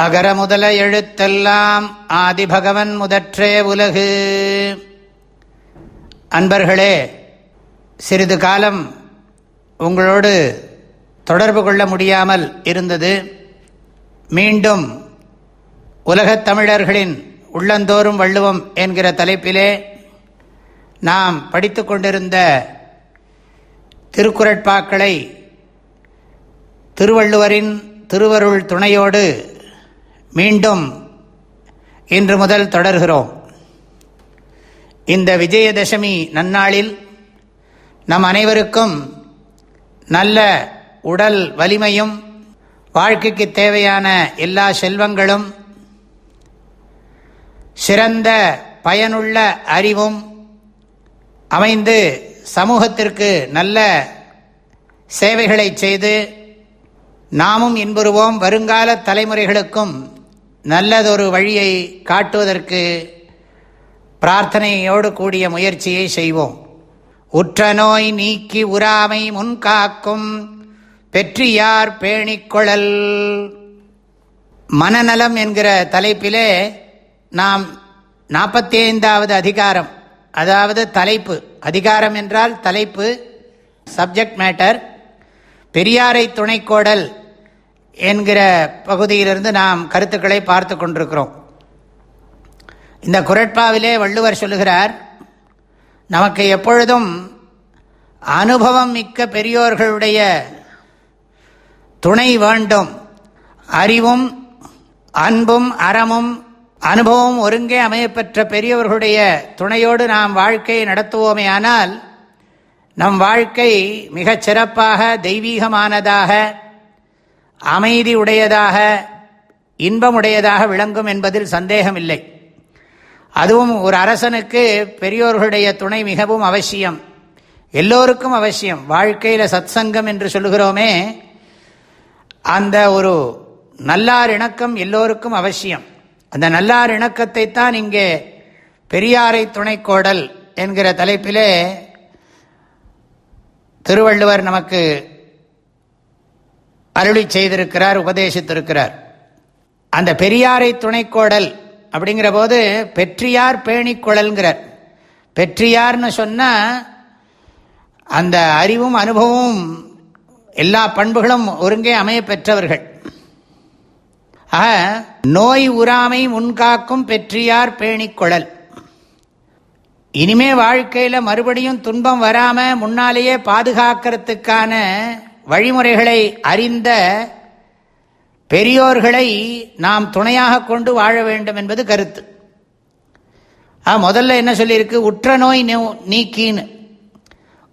அகர முதல எழுத்தெல்லாம் ஆதிபகவன் முதற்றே உலகு. அன்பர்களே சிறிது காலம் உங்களோடு தொடர்பு கொள்ள முடியாமல் இருந்தது. மீண்டும் உலகத் தமிழர்களின் உள்ளந்தோறும் வள்ளுவம் என்கிற தலைப்பிலே நாம் படித்து கொண்டிருந்த திருக்குறட்பாக்களை திருவள்ளுவரின் திருவருள் துணையோடு மீண்டும் இன்று முதல் தொடர்கிறோம். இந்த விஜயதசமி நன்னாளில் நம் அனைவருக்கும் நல்ல உடல் வலிமையும் வாழ்க்கைக்கு தேவையான எல்லா செல்வங்களும் சிறந்த பயனுள்ள அறிவும் அமைந்து சமூகத்திற்கு நல்ல சேவைகளை செய்து நாமும் இன்புறுவோம். வருங்கால தலைமுறைகளுக்கும் நல்லதொரு வழியை காட்டுவதற்கு பிரார்த்தனையோடு கூடிய முயற்சியை செய்வோம். உற்ற நோய் நீக்கி உறாமை முன்காக்கும் பெற்றியார் பேணிக்கொழல். மனநலம் என்கிற தலைப்பிலே நாம் நாற்பத்தி ஐந்தாவது அதிகாரம் அதாவது தலைப்பு. அதிகாரம் என்றால் தலைப்பு சப்ஜெக்ட் மேட்டர் பெரியாரை துணைக்கோடல். என்கிற பகுதியிலிருந்து நாம் கருத்துக்களை பார்த்து கொண்டிருக்கிறோம். இந்த குரட்பாவிலே வள்ளுவர் சொல்லுகிறார் நமக்கு எப்பொழுதும் அனுபவம் மிக்க பெரியோர்களுடைய துணை வேண்டும். அறிவும் அன்பும் அறமும் அனுபவம் ஒருங்கே அமையப்பெற்ற பெரியவர்களுடைய துணையோடு நாம் வாழ்க்கையை நடத்துவோமே ஆனால் நம் வாழ்க்கை மிகச் சிறப்பாக தெய்வீகமானதாக அமைதி உடையதாக இன்பமுடையதாக விளங்கும் என்பதில் சந்தேகமில்லை. அதுவும் ஒரு அரசனுக்கு பெரியோர்களுடைய துணை மிகவும் அவசியம். எல்லோருக்கும் அவசியம். வாழ்க்கையில் சத்சங்கம் என்று சொல்லுகிறோமே அந்த ஒரு நல்லார் இணக்கம் எல்லோருக்கும் அவசியம். அந்த நல்லார் இணக்கத்தை தான் இங்கே பெரியாரை துணைக்கோடல் என்கிற தலைப்பிலே திருவள்ளுவர் நமக்கு அருளி செய்திருக்கிறார் உபதேசித்திருக்கிறார். அந்த பெரியாரை துணைக்கோடல் அப்படிங்கிற போது பெற்றியார் பேணிக்கொழல்கிறார் பெற்றியார்னு சொன்னால் அந்த அறிவும் அனுபவமும் எல்லா பண்புகளும் ஒருங்கே அமைய பெற்றவர்கள். ஆக நோய் உறாமை முன்காக்கும் பெற்றியார் பேணிக்கொழல் இனிமே வாழ்க்கையில் மறுபடியும் துன்பம் வராமல் முன்னாலேயே பாதுகாக்கிறதுக்கான வழிமுறைகளை அறிந்த பெரியோர்களை நாம் துணையாக கொண்டு வாழ வேண்டும் என்பது கருத்து. ஆ முதல்ல என்ன சொல்லியிருக்கு? உற்ற நோய் நீக்கின்னு.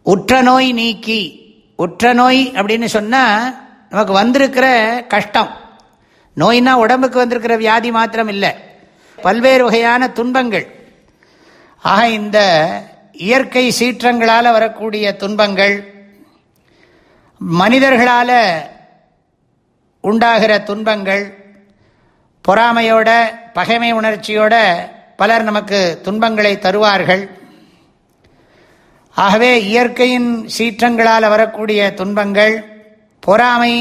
உற்ற நோய் நீக்கி. உற்ற நோய் அப்படின்னு சொன்னால் நமக்கு வந்திருக்கிற கஷ்டம். நோய்னா உடம்புக்கு வந்திருக்கிற வியாதி மாத்திரம் இல்லை. பல்வேறு வகையான துன்பங்கள். ஆக இந்த இயற்கை சீற்றங்களால் வரக்கூடிய துன்பங்கள் மனிதர்களால் உண்டாகிற துன்பங்கள் பொறாமையோட பகைமை உணர்ச்சியோட பலர் நமக்கு துன்பங்களை தருவார்கள். ஆகவே இயற்கையின் சீற்றங்களால் வரக்கூடிய துன்பங்கள் பொறாமை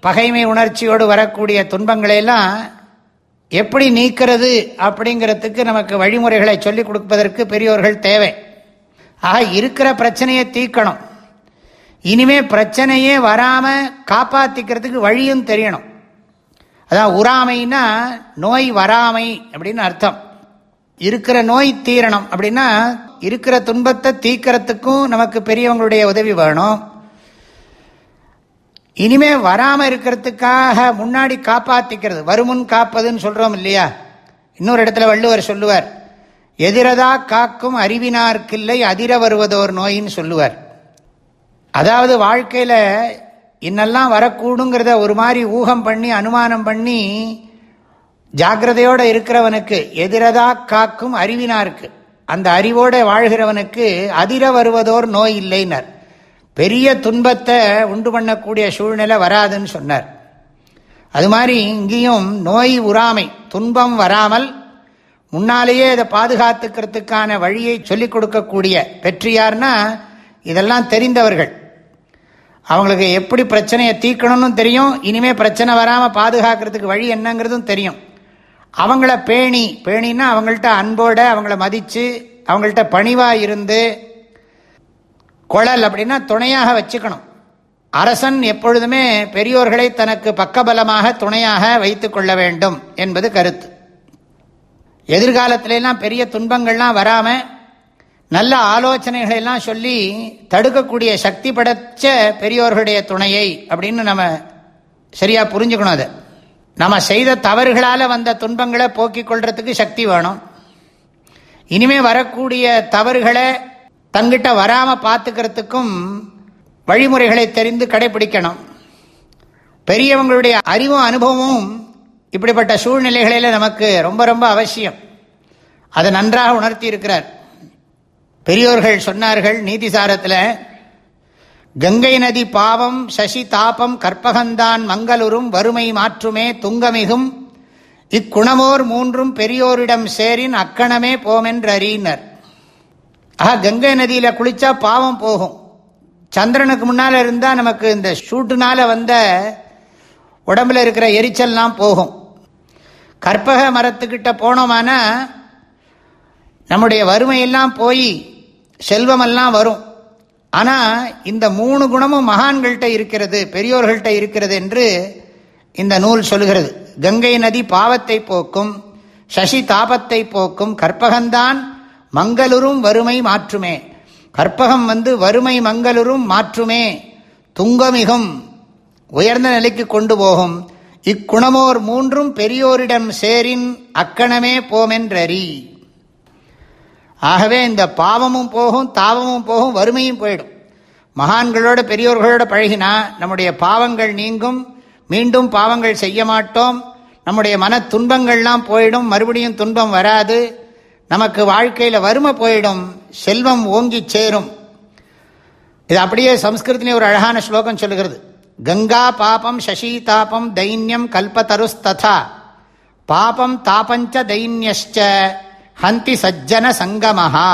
பகைமை உணர்ச்சியோடு வரக்கூடிய துன்பங்களையெல்லாம் எப்படி நீக்கிறது அப்படிங்கிறதுக்கு நமக்கு வழிமுறைகளை சொல்லிக் கொடுப்பதற்கு பெரியோர்கள் தேவை. ஆக இருக்கிற பிரச்சனையை தீக்கணும் இனிமே பிரச்சனையே வராமல் காப்பாற்றிக்கிறதுக்கு வழியும் தெரியணும். அதான் உறாமைன்னா நோய் வராமை அப்படின்னு அர்த்தம். இருக்கிற நோய் தீரணும் அப்படின்னா இருக்கிற துன்பத்தை தீக்கிறதுக்கும் நமக்கு பெரியவங்களுடைய உதவி வேணும். இனிமே வராமல் இருக்கிறதுக்காக முன்னாடி காப்பாற்றிக்கிறது வருமுன் காப்பதுன்னு சொல்கிறோம் இல்லையா? இன்னொரு இடத்துல வள்ளுவர் சொல்லுவார் எதிரதா காக்கும் அறிவினார்க்கில்லை அதிர வருவதோர் நோயின்னு சொல்லுவார். அதாவது வாழ்க்கையில் இன்னெல்லாம் வரக்கூடுங்கிறத ஒரு மாதிரி ஊகம் பண்ணி அனுமானம் பண்ணி ஜாகிரதையோடு இருக்கிறவனுக்கு எதிரதா காக்கும் அறிவினாருக்கு. அந்த அறிவோடு வாழ்கிறவனுக்கு அதிர வருவதோர் நோய் இல்லைனர். பெரிய துன்பத்தை உண்டு பண்ணக்கூடிய சூழ்நிலை வராதுன்னு சொன்னார். அது மாதிரி இங்கேயும் நோய் உறாமை துன்பம் வராமல் முன்னாலேயே இதை பாதுகாத்துக்கிறதுக்கான வழியை சொல்லிக் கொடுக்கக்கூடிய பெற்றியார்னா இதெல்லாம் தெரிந்தவர்கள். அவங்களுக்கு எப்படி பிரச்சனையை தீர்க்கணும்னு தெரியும். இனிமே பிரச்சனை வராமல் பாதுகாக்கிறதுக்கு வழி என்னங்கிறதும் தெரியும். அவங்கள பேணி பேணின்னா அவங்கள்ட்ட அன்போட அவங்கள மதித்து அவங்கள்ட்ட பணிவாக இருந்து குழல் அப்படின்னா துணையாக வச்சுக்கணும். அரசன் எப்பொழுதுமே பெரியோர்களை தனக்கு பக்கபலமாக துணையாக வைத்து கொள்ள வேண்டும் என்பது கருத்து. எதிர்காலத்திலெல்லாம் பெரிய துன்பங்கள்லாம் வராமல் நல்ல ஆலோசனைகளை எல்லாம் சொல்லி தடுக்கக்கூடிய சக்தி படைச்ச பெரியோர்களுடைய துணையை அப்படின்னு நம்ம சரியா புரிஞ்சுக்கணும் அதை. நம்ம செய்த தவறுகளால் வந்த துன்பங்களை போக்கிக் கொள்றதுக்கு சக்தி வேணும். இனிமே வரக்கூடிய தவறுகளை தங்கிட்ட வராமல் பார்த்துக்கிறதுக்கும் வழிமுறைகளை தெரிந்து கடைபிடிக்கணும். பெரியவங்களுடைய அறிவும் அனுபவமும் இப்படிப்பட்ட சூழ்நிலைகளில் நமக்கு ரொம்ப ரொம்ப அவசியம். அதை நன்றாக உணர்த்தி இருக்கிறார். பெரியோர்கள் சொன்னார்கள் நீதிசாரத்தில் கங்கை நதி பாவம் சசி தாபம் கற்பகந்தான் மங்களூரும் வறுமை மாற்றுமே துங்கமிகும். இக்குணமோர் மூன்றும் பெரியோரிடம் சேரின் அக்கணமே போமென்றறியினர். ஆஹா கங்கை நதியில் குளிச்சா பாவம் போகும். சந்திரனுக்கு முன்னால் இருந்தால் நமக்கு இந்த ஷூட்டுனால வந்த உடம்புல இருக்கிற எரிச்சல்லாம் போகும். கற்பக மரத்துக்கிட்ட போனோமானா நம்முடைய வறுமையெல்லாம் போய் செல்வமெல்லாம் வரும். ஆனால் இந்த மூணு குணமும் மகான்கள்கிட்ட இருக்கிறது பெரியோர்கள்ட்ட இருக்கிறது என்று இந்த நூல் சொல்கிறது கங்கை நதி பாவத்தை போக்கும் சசி தாபத்தை போக்கும் கற்பகந்தான் மங்களூரும் வறுமை மாற்றுமே. கற்பகம் வந்து வறுமை மங்களூரும் மாற்றுமே. துங்கமிகும் உயர்ந்த நிலைக்கு கொண்டு போகும். இக்குணமோர் மூன்றும் பெரியோரிடம் சேரின் அக்கணமே போமென்றறி. ஆகவே இந்த பாவமும் போகும் தாவமும் போகும் வறுமையும் போயிடும். மகான்களோட பெரியோர்களோட பழகினா நம்முடைய பாவங்கள் நீங்கும் மீண்டும் பாவங்கள் செய்ய மாட்டோம் நம்முடைய மன துன்பங்கள்லாம் போயிடும் மறுபடியும் துன்பம் வராது நமக்கு வாழ்க்கையில் வறுமை போயிடும் செல்வம் ஓங்கி சேரும். இது அப்படியே சம்ஸ்கிருத்தினே ஒரு அழகான ஸ்லோகம் சொல்லுகிறது. கங்கா பாபம் சசி தாபம் தைன்யம் கல்பதருஸ்ததா பாபம் தாபஞ்ச தைன்யஷ்ட ஹந்தி சஜ்ஜன சங்கமஹா.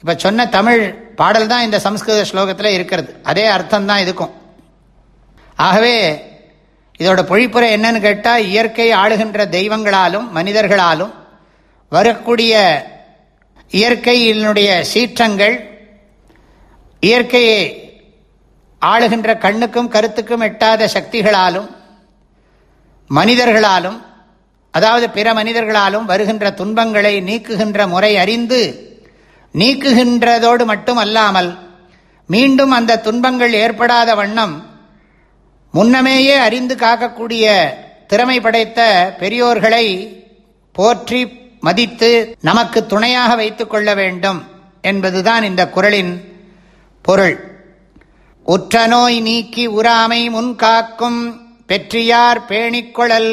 இப்போ சொன்ன தமிழ் பாடல் தான் இந்த சம்ஸ்கிருத ஸ்லோகத்தில் இருக்கிறது. அதே அர்த்தம் தான் இதுக்கும். ஆகவே இதோட பொழிப்புரை என்னன்னு கேட்டால் இயற்கை ஆளுகின்ற தெய்வங்களாலும் மனிதர்களாலும் வரக்கூடிய இயற்கையினுடைய சீற்றங்கள் இயற்கையை ஆளுகின்ற கண்ணுக்கும் கருத்துக்கும் எட்டாத சக்திகளாலும் மனிதர்களாலும் அதாவது பிற மனிதர்களாலும் வருகின்ற துன்பங்களை நீக்குகின்ற முறை அறிந்து நீக்குகின்றதோடு மட்டும் அல்லாமல் மீண்டும் அந்த துன்பங்கள் ஏற்படாத வண்ணம் முன்னமேயே அறிந்து காக்கக்கூடிய திறமை படைத்த பெரியோர்களை போற்றி மதித்து நமக்கு துணையாக வைத்துக் கொள்ள வேண்டும் என்பதுதான் இந்த குரலின் பொருள். உற்ற நோய் நீக்கி உறாமை முன்காக்கும் பெற்றியார் பேணிக்கொழல்